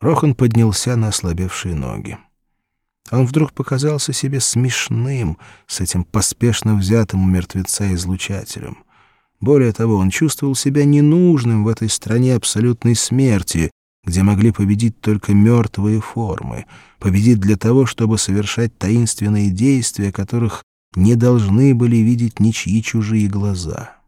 Рохан поднялся на ослабевшие ноги. Он вдруг показался себе смешным с этим поспешно взятым у мертвеца излучателем. Более того, он чувствовал себя ненужным в этой стране абсолютной смерти, где могли победить только мертвые формы, победить для того, чтобы совершать таинственные действия, которых не должны были видеть ничьи чужие глаза.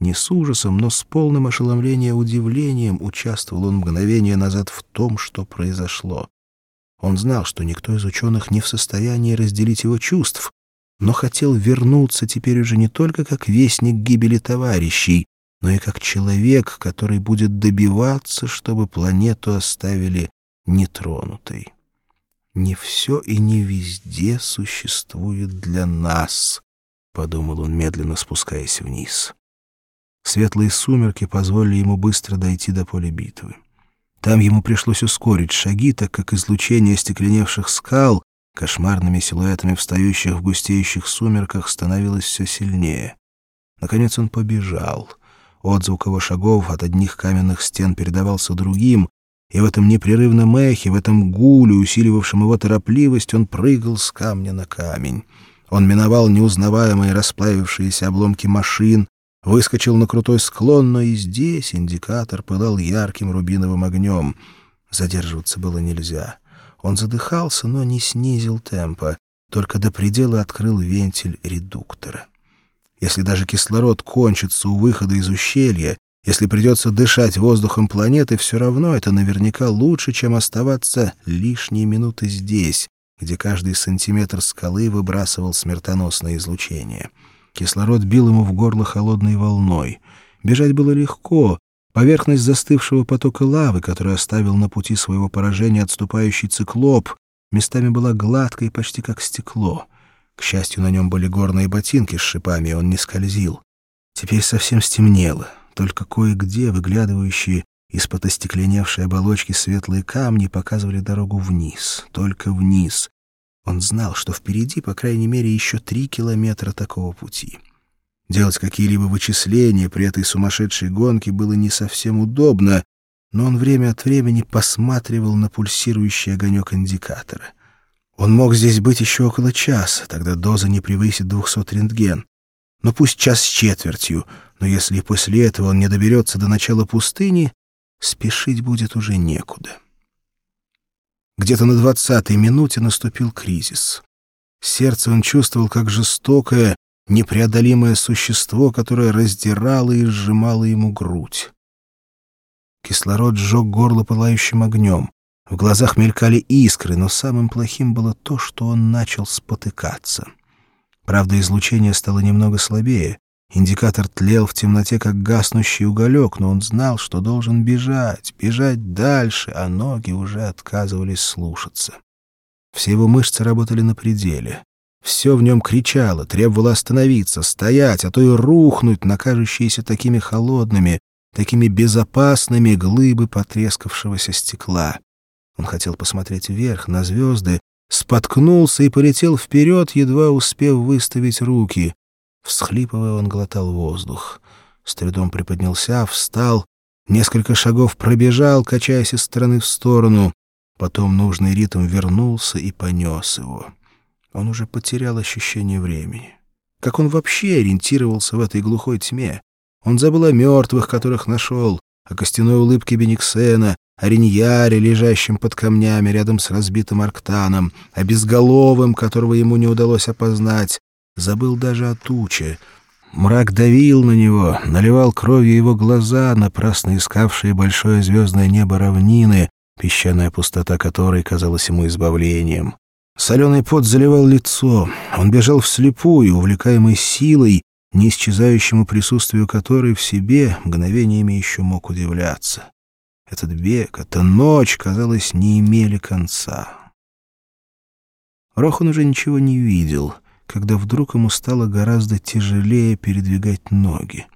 Не с ужасом, но с полным ошеломлением удивлением участвовал он мгновение назад в том, что произошло. Он знал, что никто из ученых не в состоянии разделить его чувств, но хотел вернуться теперь уже не только как вестник гибели товарищей, но и как человек, который будет добиваться, чтобы планету оставили нетронутой. «Не все и не везде существует для нас», — подумал он, медленно спускаясь вниз. Светлые сумерки позволили ему быстро дойти до поля битвы. Там ему пришлось ускорить шаги, так как излучение стекленевших скал, кошмарными силуэтами встающих в густеющих сумерках, становилось все сильнее. Наконец он побежал. Отзвук его шагов от одних каменных стен передавался другим, и в этом непрерывном эхе, в этом гуле, усиливавшем его торопливость, он прыгал с камня на камень. Он миновал неузнаваемые расплавившиеся обломки машин, выскочил на крутой склон, но и здесь индикатор пылал ярким рубиновым огнем. Задерживаться было нельзя. Он задыхался, но не снизил темпа, только до предела открыл вентиль редуктора. Если даже кислород кончится у выхода из ущелья, если придется дышать воздухом планеты, все равно это наверняка лучше, чем оставаться лишние минуты здесь, где каждый сантиметр скалы выбрасывал смертоносное излучение. Кислород бил ему в горло холодной волной. Бежать было легко. Поверхность застывшего потока лавы, который оставил на пути своего поражения отступающий циклоп, местами была гладкой, почти как стекло — к счастью, на нем были горные ботинки с шипами, и он не скользил. Теперь совсем стемнело, только кое-где выглядывающие из-под остекленевшей оболочки светлые камни показывали дорогу вниз, только вниз. Он знал, что впереди, по крайней мере, еще три километра такого пути. Делать какие-либо вычисления при этой сумасшедшей гонке было не совсем удобно, но он время от времени посматривал на пульсирующий огонек индикатора. Он мог здесь быть еще около часа, тогда доза не превысит 200 рентген. Но пусть час с четвертью, но если после этого он не доберется до начала пустыни, спешить будет уже некуда. Где-то на двадцатой минуте наступил кризис. Сердце он чувствовал как жестокое, непреодолимое существо, которое раздирало и сжимало ему грудь. Кислород сжег горло пылающим огнем. В глазах мелькали искры, но самым плохим было то, что он начал спотыкаться. Правда, излучение стало немного слабее. Индикатор тлел в темноте, как гаснущий уголек, но он знал, что должен бежать, бежать дальше, а ноги уже отказывались слушаться. Все его мышцы работали на пределе. Все в нем кричало, требовало остановиться, стоять, а то и рухнуть на кажущиеся такими холодными, такими безопасными глыбы потрескавшегося стекла. Он хотел посмотреть вверх, на звезды, споткнулся и полетел вперед, едва успев выставить руки. Всхлипывая, он глотал воздух. С трудом приподнялся, встал, несколько шагов пробежал, качаясь из стороны в сторону. Потом нужный ритм вернулся и понес его. Он уже потерял ощущение времени. Как он вообще ориентировался в этой глухой тьме? Он забыл о мертвых, которых нашел, о костяной улыбке Бениксена, о Риньяре, лежащем под камнями рядом с разбитым арктаном, о безголовым, которого ему не удалось опознать. Забыл даже о туче. Мрак давил на него, наливал кровью его глаза, напрасно искавшие большое звездное небо равнины, песчаная пустота которой казалась ему избавлением. Соленый пот заливал лицо. Он бежал вслепую, увлекаемый силой, не исчезающему присутствию которой в себе мгновениями еще мог удивляться. Этот бег, эта ночь, казалось, не имели конца. Рохан уже ничего не видел, когда вдруг ему стало гораздо тяжелее передвигать ноги.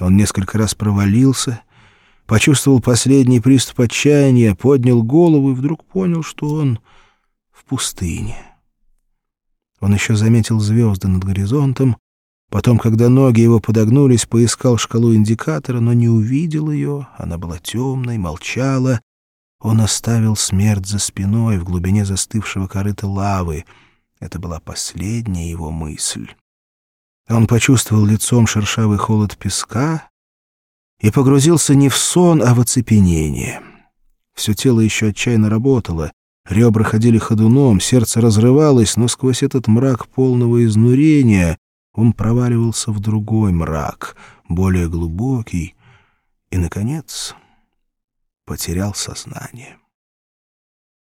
Он несколько раз провалился, почувствовал последний приступ отчаяния, поднял голову и вдруг понял, что он в пустыне. Он еще заметил звезды над горизонтом, Потом, когда ноги его подогнулись, поискал шкалу индикатора, но не увидел ее. Она была темной, молчала. Он оставил смерть за спиной в глубине застывшего корыта лавы. Это была последняя его мысль. Он почувствовал лицом шершавый холод песка и погрузился не в сон, а в оцепенение. Все тело еще отчаянно работало, ребра ходили ходуном, сердце разрывалось, но сквозь этот мрак полного изнурения он проваливался в другой мрак, более глубокий, и, наконец, потерял сознание.